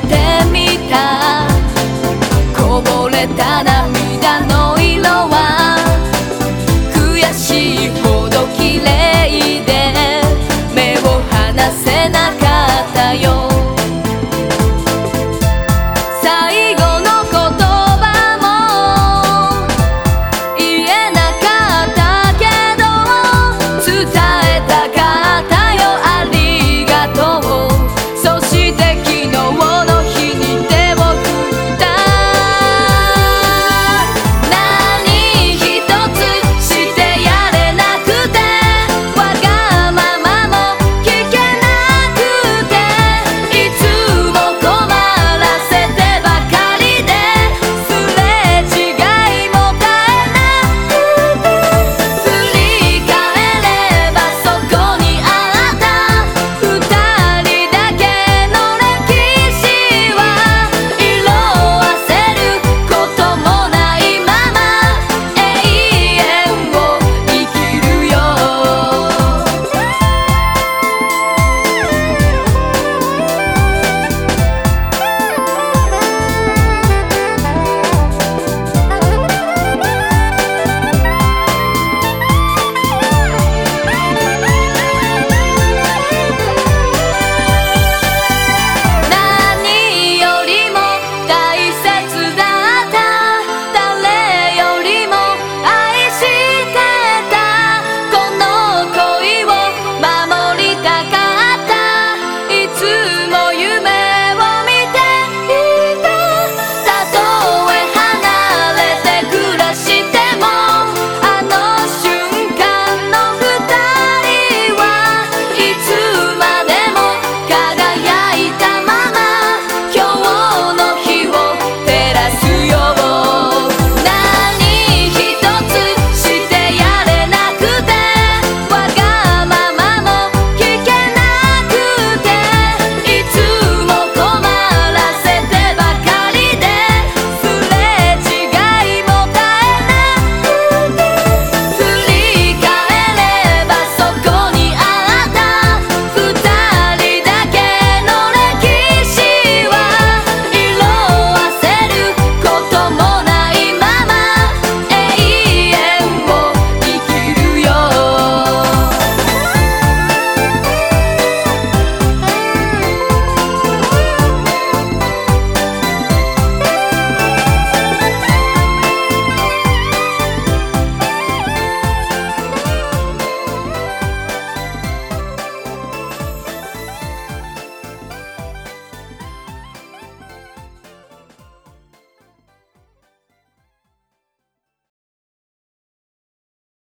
puede